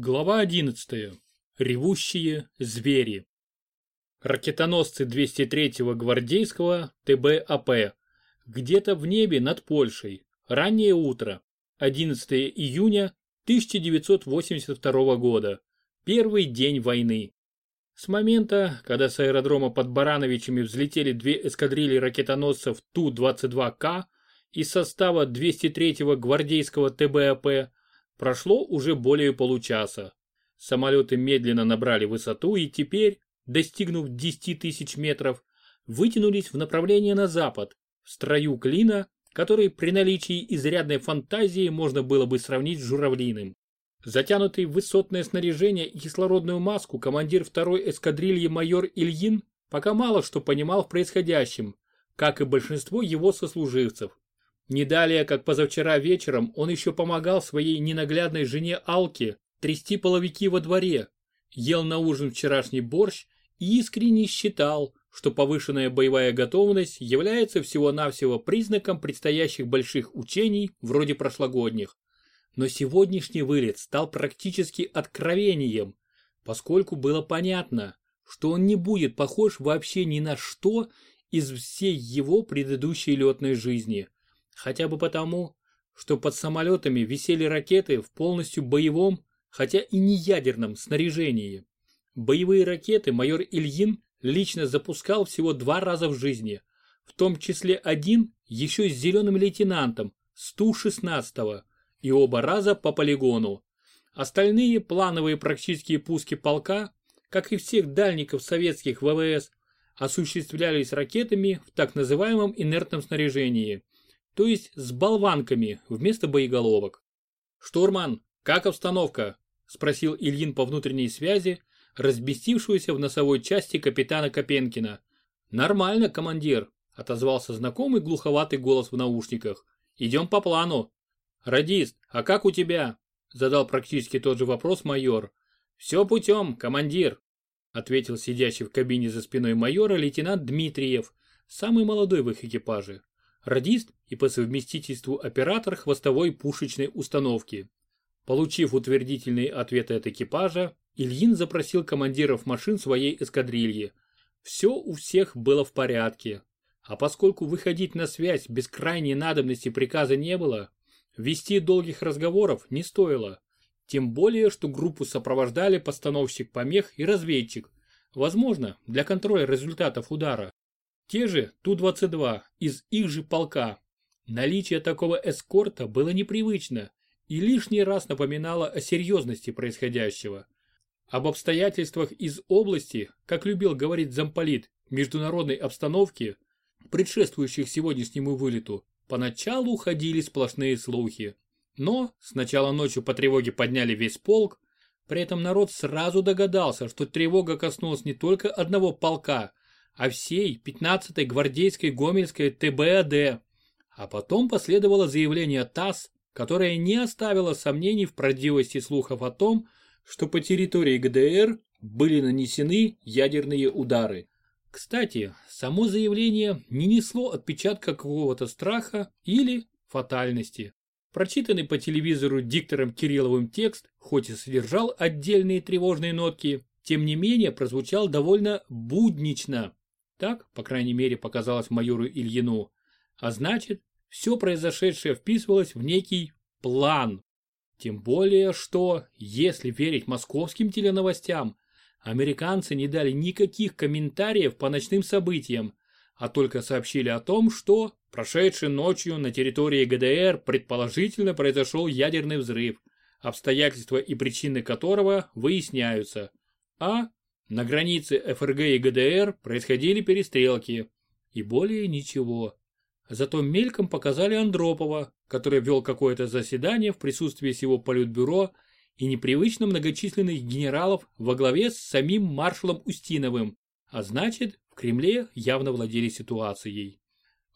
Глава 11. Ревущие звери. Ракетоносцы 203-го гвардейского ТБАП. Где-то в небе над Польшей. Раннее утро. 11 июня 1982 года. Первый день войны. С момента, когда с аэродрома под Барановичами взлетели две эскадрильи ракетоносцев Ту-22К из состава 203-го гвардейского ТБАП, Прошло уже более получаса. Самолеты медленно набрали высоту и теперь, достигнув 10 тысяч метров, вытянулись в направлении на запад, в строю клина, который при наличии изрядной фантазии можно было бы сравнить с журавлиным. Затянутый в высотное снаряжение и кислородную маску командир второй эскадрильи майор Ильин пока мало что понимал в происходящем, как и большинство его сослуживцев. Не далее, как позавчера вечером, он еще помогал своей ненаглядной жене Алке трясти половики во дворе, ел на ужин вчерашний борщ и искренне считал, что повышенная боевая готовность является всего-навсего признаком предстоящих больших учений вроде прошлогодних. Но сегодняшний вылет стал практически откровением, поскольку было понятно, что он не будет похож вообще ни на что из всей его предыдущей летной жизни. Хотя бы потому, что под самолетами висели ракеты в полностью боевом, хотя и не ядерном снаряжении. Боевые ракеты майор Ильин лично запускал всего два раза в жизни, в том числе один еще с зеленым лейтенантом с Ту-16 и оба раза по полигону. Остальные плановые практические пуски полка, как и всех дальников советских ВВС, осуществлялись ракетами в так называемом инертном снаряжении – то есть с болванками вместо боеголовок. «Штурман, как обстановка?» – спросил Ильин по внутренней связи, разбестившегося в носовой части капитана Копенкина. «Нормально, командир», – отозвался знакомый глуховатый голос в наушниках. «Идем по плану». «Радист, а как у тебя?» – задал практически тот же вопрос майор. «Все путем, командир», – ответил сидящий в кабине за спиной майора лейтенант Дмитриев, самый молодой в их экипаже радист и по совместительству оператор хвостовой пушечной установки. Получив утвердительный ответ от экипажа, Ильин запросил командиров машин своей эскадрильи. Все у всех было в порядке. А поскольку выходить на связь без крайней надобности приказа не было, вести долгих разговоров не стоило. Тем более, что группу сопровождали постановщик помех и разведчик, возможно, для контроля результатов удара. Те же Ту-22 из их же полка. Наличие такого эскорта было непривычно и лишний раз напоминало о серьезности происходящего. Об обстоятельствах из области, как любил говорить замполит, международной обстановки, предшествующих сегодняшнему вылету, поначалу ходили сплошные слухи. Но сначала ночью по тревоге подняли весь полк, при этом народ сразу догадался, что тревога коснулась не только одного полка, а всей 15-й гвардейской гомельской ТБАД. А потом последовало заявление ТАСС, которое не оставило сомнений в правдивости слухов о том, что по территории ГДР были нанесены ядерные удары. Кстати, само заявление не несло отпечатка какого-то страха или фатальности. Прочитанный по телевизору диктором Кирилловым текст, хоть и содержал отдельные тревожные нотки, тем не менее прозвучал довольно буднично. Так, по крайней мере, показалось майору Ильину. А значит, все произошедшее вписывалось в некий план. Тем более, что, если верить московским теленовостям, американцы не дали никаких комментариев по ночным событиям, а только сообщили о том, что прошедшей ночью на территории ГДР предположительно произошел ядерный взрыв, обстоятельства и причины которого выясняются, а на границе ФРГ и ГДР происходили перестрелки. И более ничего. Зато мельком показали Андропова, который вел какое-то заседание в присутствии всего политбюро и непривычно многочисленных генералов во главе с самим маршалом Устиновым, а значит, в Кремле явно владели ситуацией.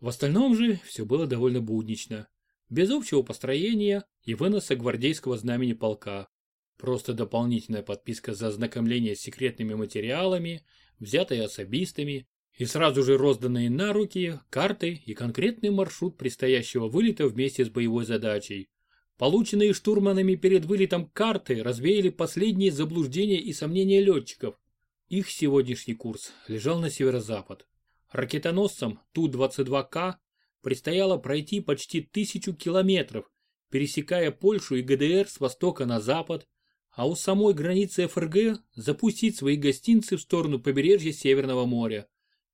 В остальном же все было довольно буднично, без общего построения и выноса гвардейского знамени полка. Просто дополнительная подписка за ознакомление с секретными материалами, взятые особистами, и сразу же розданные на руки карты и конкретный маршрут предстоящего вылета вместе с боевой задачей. Полученные штурманами перед вылетом карты развеяли последние заблуждения и сомнения летчиков. Их сегодняшний курс лежал на северо-запад. Ракетоносцам Ту-22К предстояло пройти почти тысячу километров, пересекая Польшу и ГДР с востока на запад, а у самой границы ФРГ запустить свои гостинцы в сторону побережья Северного моря.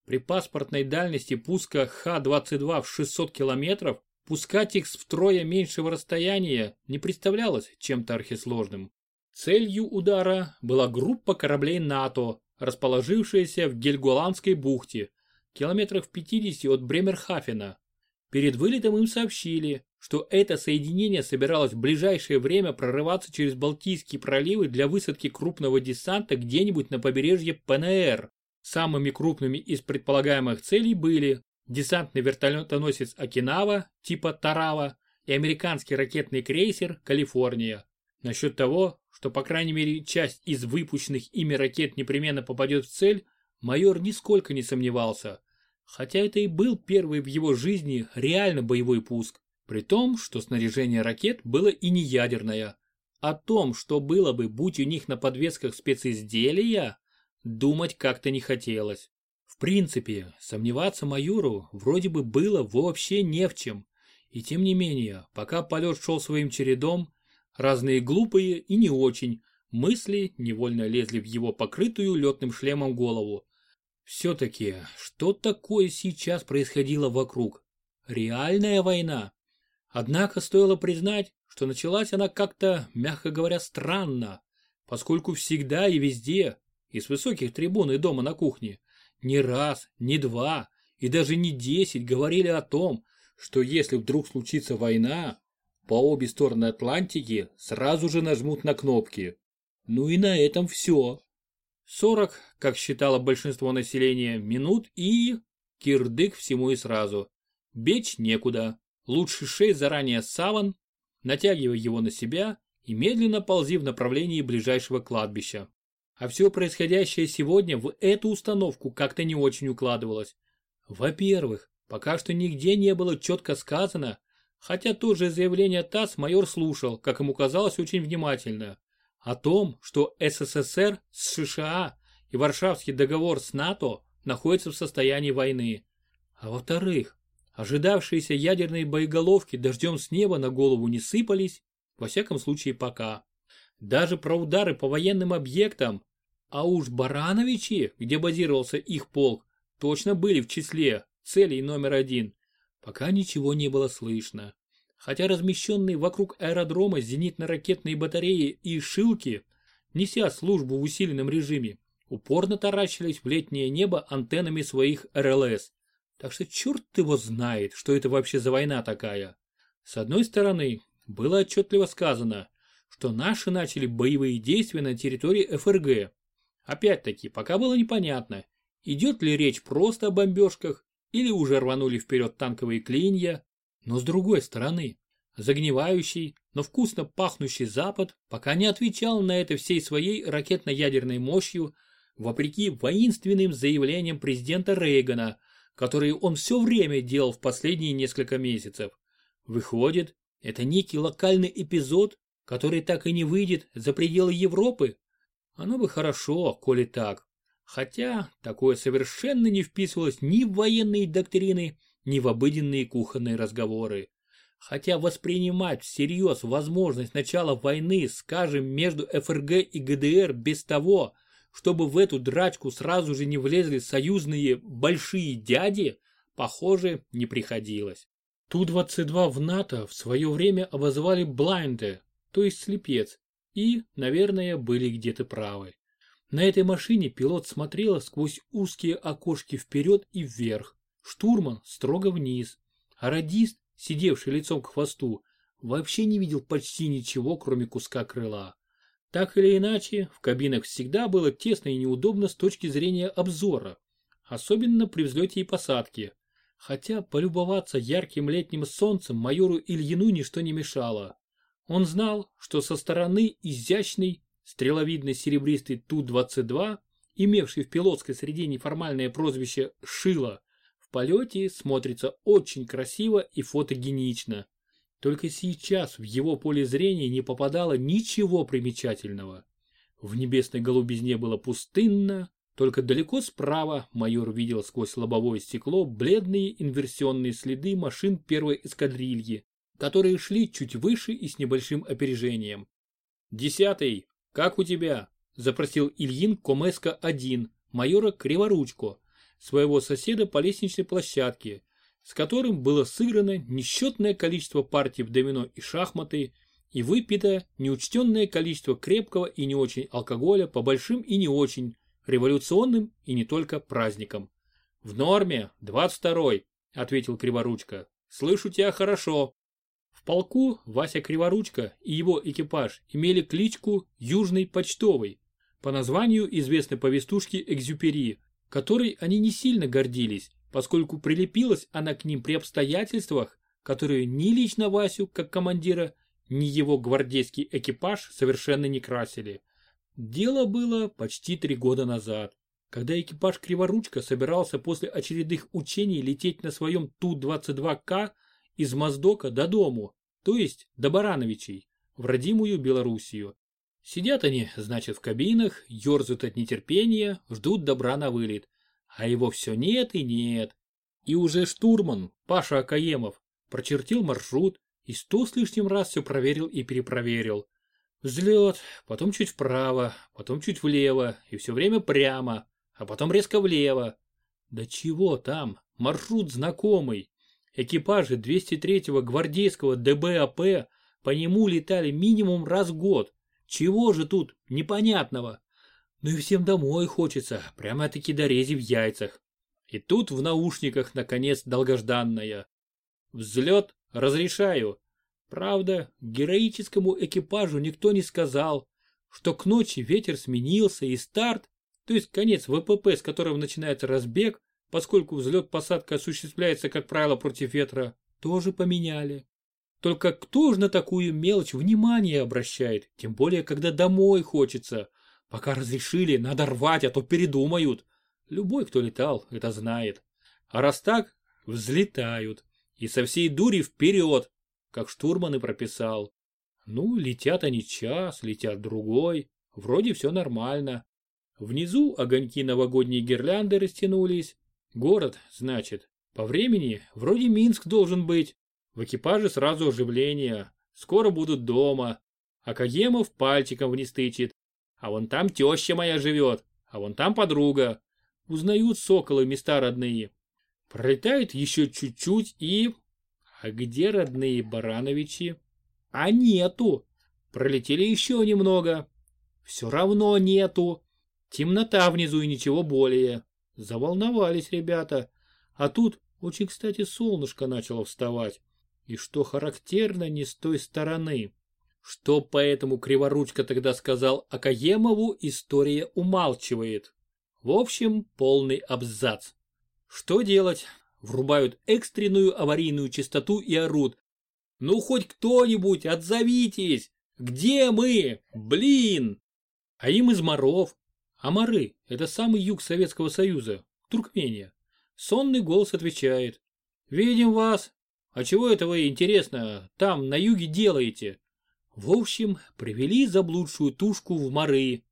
При паспортной дальности пуска Х-22 в 600 километров пускать их с втрое меньшего расстояния не представлялось чем-то архисложным. Целью удара была группа кораблей НАТО, расположившаяся в Гельголандской бухте, километрах в 50 от Бремерхафена. Перед вылетом им сообщили, что это соединение собиралось в ближайшее время прорываться через Балтийские проливы для высадки крупного десанта где-нибудь на побережье ПНР. Самыми крупными из предполагаемых целей были десантный вертолетоносец Окинава типа Тарава и американский ракетный крейсер Калифорния. Насчет того, что по крайней мере часть из выпущенных ими ракет непременно попадет в цель, майор нисколько не сомневался. Хотя это и был первый в его жизни реально боевой пуск. При том, что снаряжение ракет было и не ядерное. О том, что было бы, будь у них на подвесках специзделия, думать как-то не хотелось. В принципе, сомневаться майору вроде бы было вообще не в чем. И тем не менее, пока полет шел своим чередом, разные глупые и не очень мысли невольно лезли в его покрытую летным шлемом голову. Все-таки, что такое сейчас происходило вокруг? Реальная война? Однако стоило признать, что началась она как-то, мягко говоря, странно, поскольку всегда и везде, и с высоких трибун и дома на кухне, не раз, не два и даже не десять говорили о том, что если вдруг случится война, по обе стороны Атлантики сразу же нажмут на кнопки. Ну и на этом все. 40, как считало большинство населения, минут и... Кирдык всему и сразу. Бечь некуда. Лучше шей заранее саван, натягивай его на себя и медленно ползи в направлении ближайшего кладбища. А все происходящее сегодня в эту установку как-то не очень укладывалось. Во-первых, пока что нигде не было четко сказано, хотя тоже заявление ТАСС майор слушал, как ему казалось, очень внимательно, о том, что СССР с США и Варшавский договор с НАТО находятся в состоянии войны. А во-вторых, ожидавшиеся ядерные боеголовки дождем с неба на голову не сыпались, во всяком случае пока. Даже про удары по военным объектам а уж Барановичи, где базировался их полк, точно были в числе целей номер один. Пока ничего не было слышно. Хотя размещенные вокруг аэродрома зенитно-ракетные батареи и шилки, неся службу в усиленном режиме, упорно таращились в летнее небо антеннами своих РЛС. Так что черт его знает, что это вообще за война такая. С одной стороны, было отчетливо сказано, что наши начали боевые действия на территории ФРГ, Опять-таки, пока было непонятно, идет ли речь просто о бомбежках или уже рванули вперед танковые клинья. Но с другой стороны, загнивающий, но вкусно пахнущий Запад пока не отвечал на это всей своей ракетно-ядерной мощью, вопреки воинственным заявлениям президента Рейгана, которые он все время делал в последние несколько месяцев. Выходит, это некий локальный эпизод, который так и не выйдет за пределы Европы? Оно бы хорошо, коли так. Хотя такое совершенно не вписывалось ни в военные доктрины, ни в обыденные кухонные разговоры. Хотя воспринимать всерьез возможность начала войны, скажем, между ФРГ и ГДР без того, чтобы в эту драчку сразу же не влезли союзные большие дяди, похоже, не приходилось. Ту-22 в НАТО в свое время обозвали блайнде, то есть слепец, и, наверное, были где-то правы. На этой машине пилот смотрел сквозь узкие окошки вперед и вверх, штурман строго вниз, а радист, сидевший лицом к хвосту, вообще не видел почти ничего, кроме куска крыла. Так или иначе, в кабинах всегда было тесно и неудобно с точки зрения обзора, особенно при взлете и посадке. Хотя полюбоваться ярким летним солнцем майору Ильину ничто не мешало. Он знал, что со стороны изящный, стреловидный серебристый Ту-22, имевший в пилотской среде неформальное прозвище «Шило», в полете смотрится очень красиво и фотогенично. Только сейчас в его поле зрения не попадало ничего примечательного. В небесной голубизне было пустынно, только далеко справа майор видел сквозь лобовое стекло бледные инверсионные следы машин первой эскадрильи, которые шли чуть выше и с небольшим опережением. «Десятый, как у тебя?» – запросил Ильин Комеско-1, майора Криворучко, своего соседа по лестничной площадке, с которым было сыграно несчетное количество партий в домино и шахматы и выпито неучтенное количество крепкого и не очень алкоголя по большим и не очень, революционным и не только праздникам. «В норме, 22-й», — ответил Криворучка. «Слышу тебя хорошо». В полку Вася Криворучка и его экипаж имели кличку Южный почтовый, по названию известной повестушки Экзюпери, которой они не сильно гордились, поскольку прилепилась она к ним при обстоятельствах, которые ни лично Васю, как командира, ни его гвардейский экипаж совершенно не красили. Дело было почти три года назад, когда экипаж Криворучка собирался после очередных учений лететь на своем Ту-22К из Моздока до дому, то есть до Барановичей, в родимую Белоруссию. Сидят они, значит, в кабинах, ерзают от нетерпения, ждут добра на вылет. А его все нет и нет. И уже штурман, Паша Акаемов, прочертил маршрут и сто с лишним раз все проверил и перепроверил. Взлет, потом чуть вправо, потом чуть влево и все время прямо, а потом резко влево. Да чего там, маршрут знакомый. Экипажи 203-го гвардейского ДБАП по нему летали минимум раз в год. Чего же тут непонятного? Ну и всем домой хочется, прямо-таки до рези в яйцах. И тут в наушниках, наконец, долгожданная. Взлет разрешаю. Правда, героическому экипажу никто не сказал, что к ночи ветер сменился и старт, то есть конец ВПП, с которого начинается разбег, поскольку взлет-посадка осуществляется, как правило, против ветра, тоже поменяли. Только кто же на такую мелочь внимание обращает, тем более, когда домой хочется, Пока разрешили, надо рвать, а то передумают. Любой, кто летал, это знает. А раз так, взлетают. И со всей дури вперед, как штурман и прописал. Ну, летят они час, летят другой. Вроде все нормально. Внизу огоньки новогодней гирлянды растянулись. Город, значит. По времени вроде Минск должен быть. В экипаже сразу оживление. Скоро будут дома. А Каемов пальчиком вниз тычет. А вон там теща моя живет, а вон там подруга. Узнают соколы места родные. Пролетают еще чуть-чуть и... А где родные Барановичи? А нету. Пролетели еще немного. Все равно нету. Темнота внизу и ничего более. Заволновались ребята. А тут очень, кстати, солнышко начало вставать. И что характерно, не с той стороны. Что поэтому Криворучка тогда сказал Акаемову, история умалчивает. В общем, полный абзац. Что делать? Врубают экстренную аварийную частоту и орут. Ну хоть кто-нибудь, отзовитесь! Где мы? Блин! А им из Моров. А Моры – это самый юг Советского Союза, Туркмения. Сонный голос отвечает. Видим вас. А чего это вы, интересно, там, на юге делаете? В общем, привели заблудшую тушку в моры.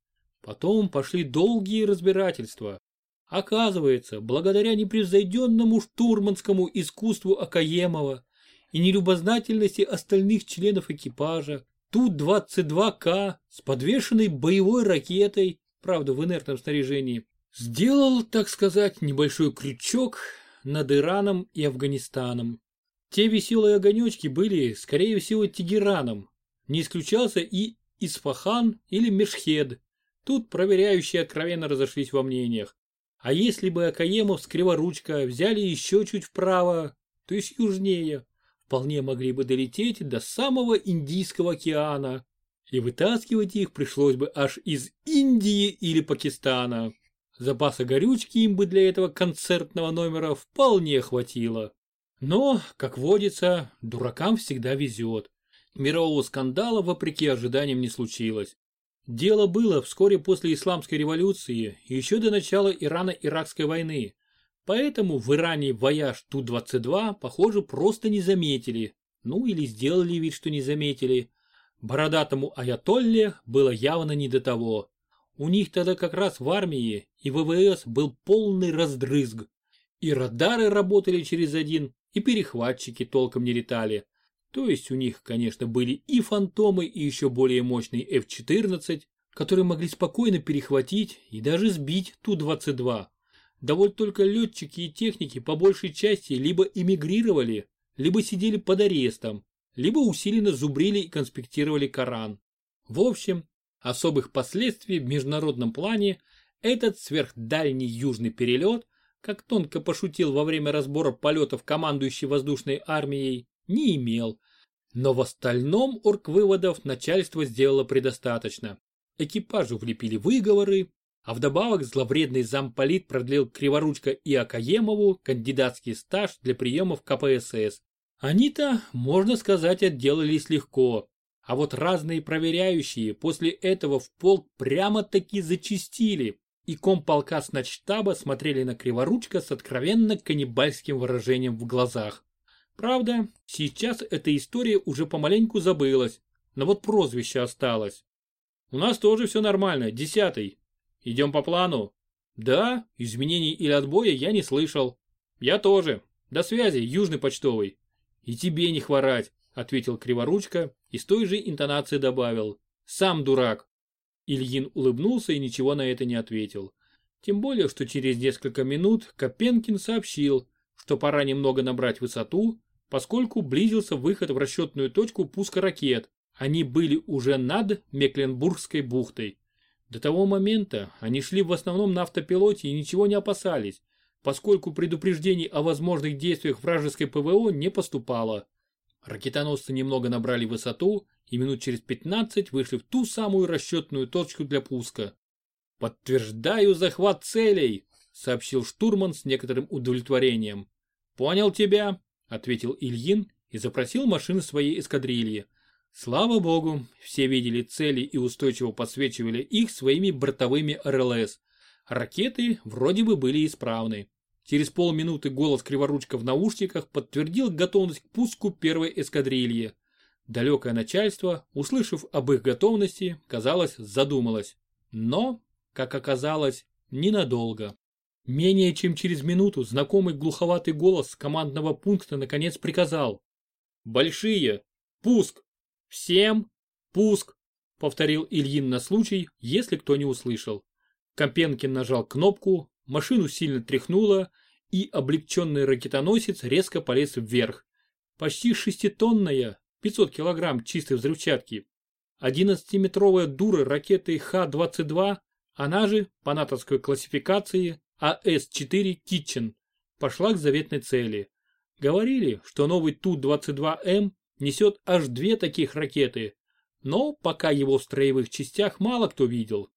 Потом пошли долгие разбирательства. Оказывается, благодаря непревзойденному штурманскому искусству Акаемова и нелюбознательности остальных членов экипажа, Ту-22К с подвешенной боевой ракетой, правда в инертном снаряжении, сделал, так сказать, небольшой крючок над Ираном и Афганистаном. Те веселые огонечки были, скорее всего, Тегераном, не исключался и Исфахан или Мешхед. Тут проверяющие откровенно разошлись во мнениях. А если бы Акаемов с Криворучка взяли еще чуть вправо, то есть южнее, вполне могли бы долететь до самого Индийского океана. И вытаскивать их пришлось бы аж из Индии или Пакистана. Запаса горючки им бы для этого концертного номера вполне хватило. Но, как водится, дуракам всегда везет. Мирового скандала, вопреки ожиданиям, не случилось. Дело было вскоре после Исламской революции еще до начала Ирано-Иракской войны. Поэтому в Иране вояж Ту-22, похоже, просто не заметили. ну или сделали вид, что не заметили. Бородатому Аятолле было явно не до того. У них тогда как раз в армии и ВВС был полный раздрызг. И радары работали через один, и перехватчики толком не летали. То есть у них, конечно, были и фантомы, и еще более мощный F-14, которые могли спокойно перехватить и даже сбить Ту-22. Да вот только летчики и техники по большей части либо эмигрировали, либо сидели под арестом, либо усиленно зубрили и конспектировали Коран. В общем, особых последствий в международном плане этот сверхдальний южный перелет, как тонко пошутил во время разбора полетов командующий воздушной армией, не имел. Но в остальном орг-выводов начальство сделало предостаточно. Экипажу влепили выговоры, а вдобавок зловредный замполит продлил Криворучка и Акаемову кандидатский стаж для приемов КПСС. Они-то, можно сказать, отделались легко, а вот разные проверяющие после этого в полк прямо-таки зачистили, и комполка с начштаба смотрели на Криворучка с откровенно каннибальским выражением в глазах. Правда, сейчас эта история уже помаленьку забылась, но вот прозвище осталось. У нас тоже все нормально, десятый. Идем по плану? Да, изменений или отбоя я не слышал. Я тоже. До связи, южный почтовый. И тебе не хворать, ответил Криворучка и с той же интонацией добавил. Сам дурак. Ильин улыбнулся и ничего на это не ответил. Тем более, что через несколько минут Копенкин сообщил, что пора немного набрать высоту, поскольку близился выход в расчетную точку пуска ракет, они были уже над Мекленбургской бухтой. До того момента они шли в основном на автопилоте и ничего не опасались, поскольку предупреждений о возможных действиях вражеской ПВО не поступало. Ракетоносцы немного набрали высоту и минут через 15 вышли в ту самую расчетную точку для пуска. «Подтверждаю захват целей», — сообщил штурман с некоторым удовлетворением. «Понял тебя», — ответил Ильин и запросил машины своей эскадрильи. Слава богу, все видели цели и устойчиво подсвечивали их своими бортовыми РЛС. Ракеты вроде бы были исправны. Через полминуты голос Криворучка в наушниках подтвердил готовность к пуску первой эскадрильи. Далекое начальство, услышав об их готовности, казалось, задумалось. Но, как оказалось, ненадолго. Менее чем через минуту знакомый глуховатый голос командного пункта наконец приказал. «Большие! Пуск!» «Всем пуск!» — повторил Ильин на случай, если кто не услышал. Копенкин нажал кнопку, машину сильно тряхнуло, и облегченный ракетоносец резко полез вверх. Почти шеститонная, 500 килограмм чистой взрывчатки. 11-метровая дура ракеты Х-22, она же, по натовской классификации, АС-4 Китчен, пошла к заветной цели. Говорили, что новый Ту-22М несет аж две таких ракеты, но пока его в строевых частях мало кто видел.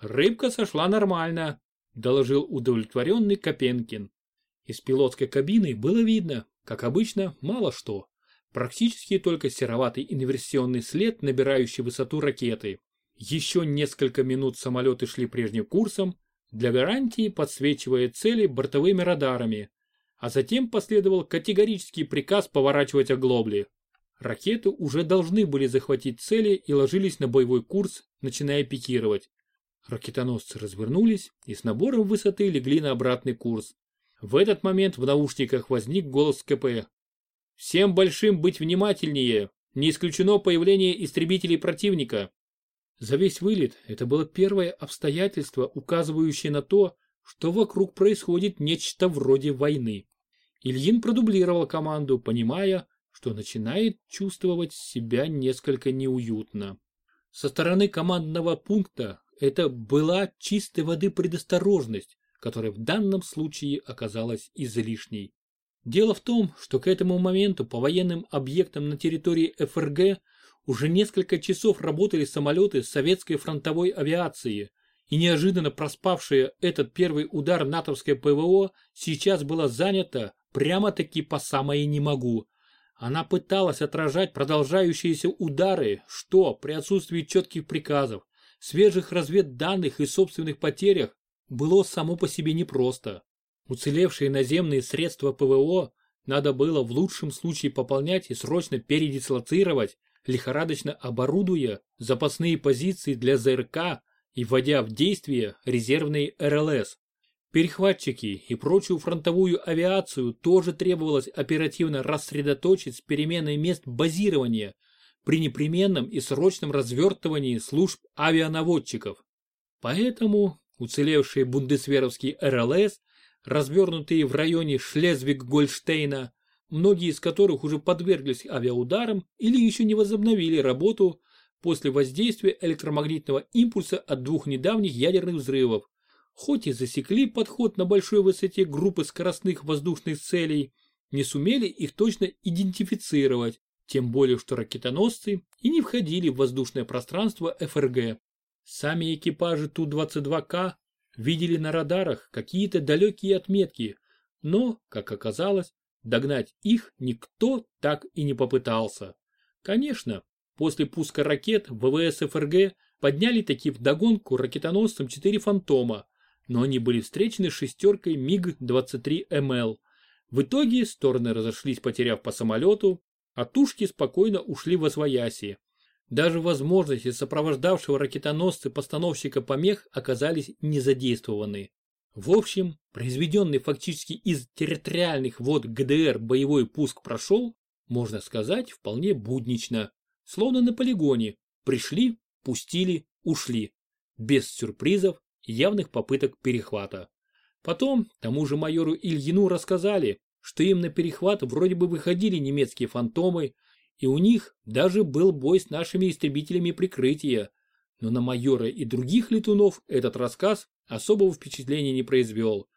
Рыбка сошла нормально, доложил удовлетворенный Копенкин. Из пилотской кабины было видно, как обычно, мало что. Практически только сероватый инверсионный след, набирающий высоту ракеты. Еще несколько минут самолеты шли прежним курсом, для гарантии подсвечивая цели бортовыми радарами, а затем последовал категорический приказ поворачивать оглобли. Ракеты уже должны были захватить цели и ложились на боевой курс, начиная пикировать. Ракетоносцы развернулись и с набором высоты легли на обратный курс. В этот момент в наушниках возник голос КП. «Всем большим быть внимательнее! Не исключено появление истребителей противника!» За весь вылет это было первое обстоятельство, указывающее на то, что вокруг происходит нечто вроде войны. Ильин продублировал команду, понимая, что начинает чувствовать себя несколько неуютно. Со стороны командного пункта это была чистой воды предосторожность, которая в данном случае оказалась излишней. Дело в том, что к этому моменту по военным объектам на территории ФРГ уже несколько часов работали самолеты советской фронтовой авиации, и неожиданно проспавшая этот первый удар натовское ПВО сейчас была занята прямо-таки по самое не могу, она пыталась отражать продолжающиеся удары, что при отсутствии четких приказов, свежих разведданных и собственных потерях было само по себе непросто. Уцелевшие наземные средства ПВО надо было в лучшем случае пополнять и срочно передислоцировать, лихорадочно оборудуя запасные позиции для ЗРК и вводя в действие резервные РЛС. Перехватчики и прочую фронтовую авиацию тоже требовалось оперативно рассредоточить с переменой мест базирования при непременном и срочном развертывании служб авианаводчиков. Поэтому уцелевшие бундесверовские РЛС, развернутые в районе Шлезвиг-Гольштейна, многие из которых уже подверглись авиаударам или еще не возобновили работу после воздействия электромагнитного импульса от двух недавних ядерных взрывов, хоть и засекли подход на большой высоте группы скоростных воздушных целей, не сумели их точно идентифицировать, тем более что ракетоносцы и не входили в воздушное пространство ФРГ. Сами экипажи Ту-22К видели на радарах какие-то далекие отметки, но, как оказалось, догнать их никто так и не попытался. Конечно, после пуска ракет ВВС ФРГ подняли таки вдогонку ракетоносцам 4 «Фантома», но они были встречены шестеркой МиГ-23МЛ. В итоге стороны разошлись, потеряв по самолету, а тушки спокойно ушли в Освояси. Даже возможности сопровождавшего ракетоносцы постановщика помех оказались не задействованы. В общем, произведенный фактически из территориальных вод ГДР боевой пуск прошел, можно сказать, вполне буднично. Словно на полигоне. Пришли, пустили, ушли. Без сюрпризов, явных попыток перехвата. Потом тому же майору Ильину рассказали, что им на перехват вроде бы выходили немецкие фантомы, и у них даже был бой с нашими истребителями прикрытия. Но на майора и других летунов этот рассказ особого впечатления не произвел.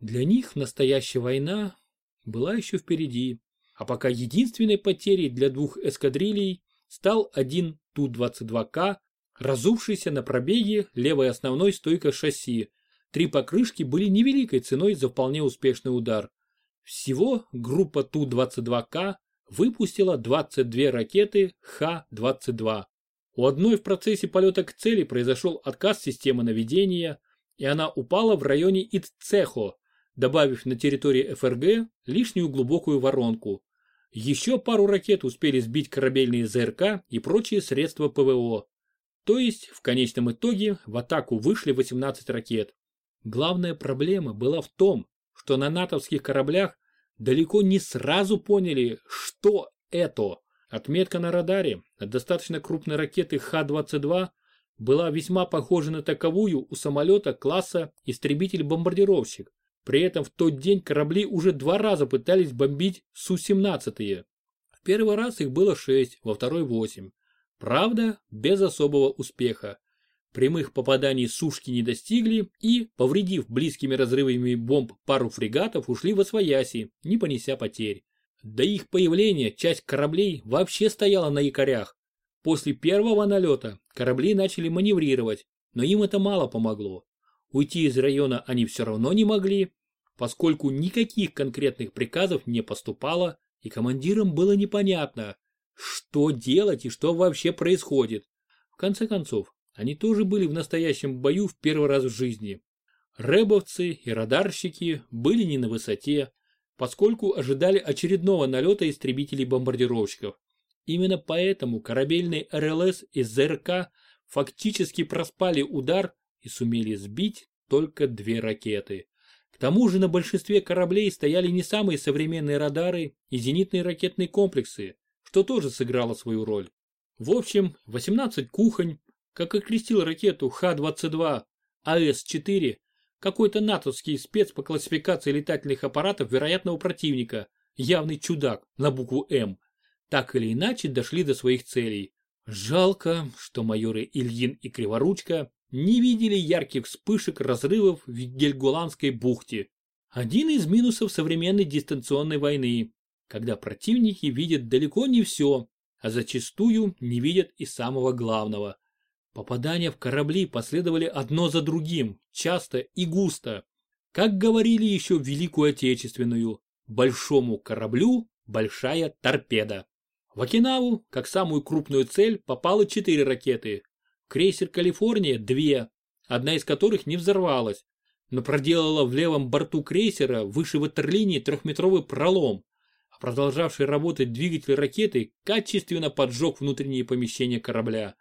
Для них настоящая война была еще впереди. А пока единственной потерей для двух эскадрилей стал один Ту-22К разувшийся на пробеге левой основной стойкой шасси. Три покрышки были невеликой ценой за вполне успешный удар. Всего группа Ту-22К выпустила 22 ракеты Х-22. У одной в процессе полета к цели произошел отказ системы наведения, и она упала в районе Итцехо, добавив на территории ФРГ лишнюю глубокую воронку. Еще пару ракет успели сбить корабельные ЗРК и прочие средства ПВО. То есть, в конечном итоге, в атаку вышли 18 ракет. Главная проблема была в том, что на натовских кораблях далеко не сразу поняли, что это. Отметка на радаре от достаточно крупной ракеты Х-22 была весьма похожа на таковую у самолета класса истребитель-бомбардировщик. При этом в тот день корабли уже два раза пытались бомбить Су-17. В первый раз их было 6, во второй 8. Правда, без особого успеха. Прямых попаданий сушки не достигли и, повредив близкими разрывами бомб пару фрегатов, ушли в Освояси, не понеся потерь. До их появления часть кораблей вообще стояла на якорях. После первого налета корабли начали маневрировать, но им это мало помогло. Уйти из района они все равно не могли, поскольку никаких конкретных приказов не поступало, и командирам было непонятно, что делать и что вообще происходит? В конце концов, они тоже были в настоящем бою в первый раз в жизни. Рэбовцы и радарщики были не на высоте, поскольку ожидали очередного налета истребителей-бомбардировщиков. Именно поэтому корабельные РЛС и ЗРК фактически проспали удар и сумели сбить только две ракеты. К тому же на большинстве кораблей стояли не самые современные радары и зенитные ракетные комплексы, что тоже сыграло свою роль. В общем, 18 кухонь, как окрестил ракету Х-22 АС-4, какой-то натовский спец по классификации летательных аппаратов вероятного противника, явный чудак на букву М, так или иначе дошли до своих целей. Жалко, что майоры Ильин и Криворучка не видели ярких вспышек разрывов в Гельгуланской бухте. Один из минусов современной дистанционной войны когда противники видят далеко не все, а зачастую не видят и самого главного. Попадания в корабли последовали одно за другим, часто и густо. Как говорили еще Великую Отечественную, большому кораблю большая торпеда. В Окинаву, как самую крупную цель, попало четыре ракеты. крейсер «Калифорния» – две, одна из которых не взорвалась, но проделала в левом борту крейсера выше ватерлинии трехметровый пролом, продолжавший работать двигатель ракеты качественно поджег внутренние помещения корабля.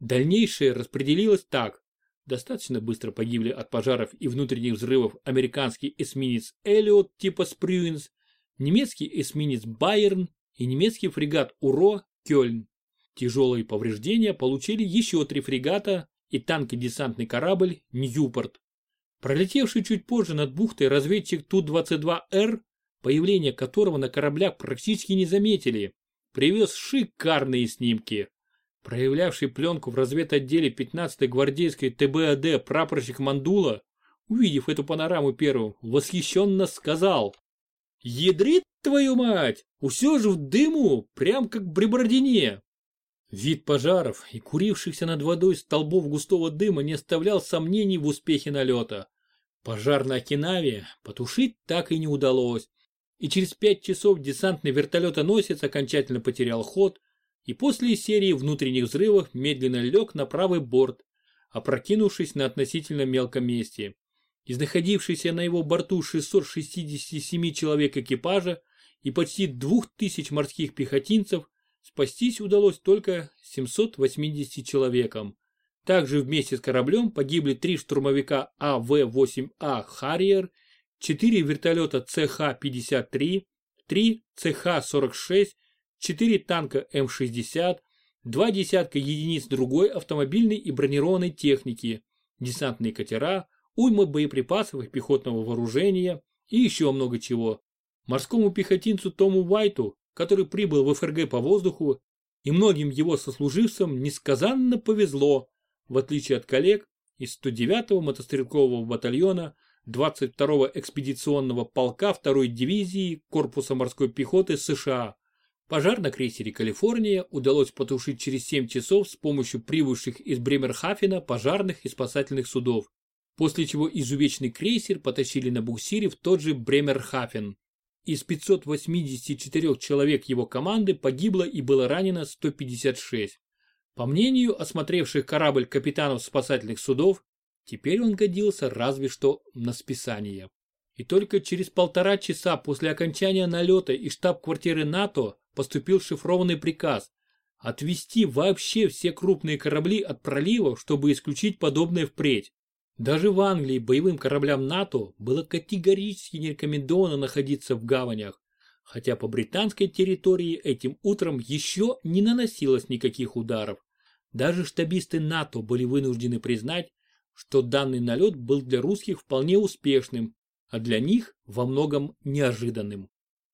Дальнейшее распределилось так. Достаточно быстро погибли от пожаров и внутренних взрывов американский эсминец Эллиот типа Спрюинс, немецкий эсминец Байерн и немецкий фрегат Уро Кёльн. Тяжелые повреждения получили еще три фрегата и танк-десантный корабль Ньюпорт. Пролетевший чуть позже над бухтой разведчик Ту-22Р, появление которого на кораблях практически не заметили, привез шикарные снимки. Проявлявший пленку в разведотделе 15-й гвардейской ТБАД прапорщик Мандула, увидев эту панораму первым, восхищенно сказал «Ядрит твою мать! Усё же в дыму, прям как при Бородине!» Вид пожаров и курившихся над водой столбов густого дыма не оставлял сомнений в успехе налета. Пожар на Окинаве потушить так и не удалось, и через пять часов десантный вертолетоносец окончательно потерял ход и после серии внутренних взрывов медленно лег на правый борт, опрокинувшись на относительно мелком месте. Из находившейся на его борту 667 человек экипажа и почти 2000 морских пехотинцев спастись удалось только 780 человекам. Также вместе с кораблем погибли три штурмовика АВ-8А «Харриер», четыре вертолета ЦХ-53, три ЦХ-46, 4 танка М-60, два десятка единиц другой автомобильной и бронированной техники, десантные катера, уйма боеприпасов и пехотного вооружения и еще много чего. Морскому пехотинцу Тому Уайту, который прибыл в ФРГ по воздуху, и многим его сослуживцам несказанно повезло, в отличие от коллег из 109-го мотострелкового батальона 22-го экспедиционного полка 2-й дивизии Корпуса морской пехоты США. Пожар на крейсере «Калифорния» удалось потушить через 7 часов с помощью прибывших из Бремерхафена пожарных и спасательных судов, после чего изувеченный крейсер потащили на буксире в тот же Бремерхафен. Из 584 человек его команды погибло и было ранено 156. По мнению осмотревших корабль капитанов спасательных судов, теперь он годился разве что на списание. И только через полтора часа после окончания налета из штаб-квартиры НАТО поступил шифрованный приказ отвести вообще все крупные корабли от пролива, чтобы исключить подобное впредь. Даже в Англии боевым кораблям НАТО было категорически не рекомендовано находиться в гаванях, хотя по британской территории этим утром еще не наносилось никаких ударов. Даже штабисты НАТО были вынуждены признать, что данный налет был для русских вполне успешным, а для них во многом неожиданным.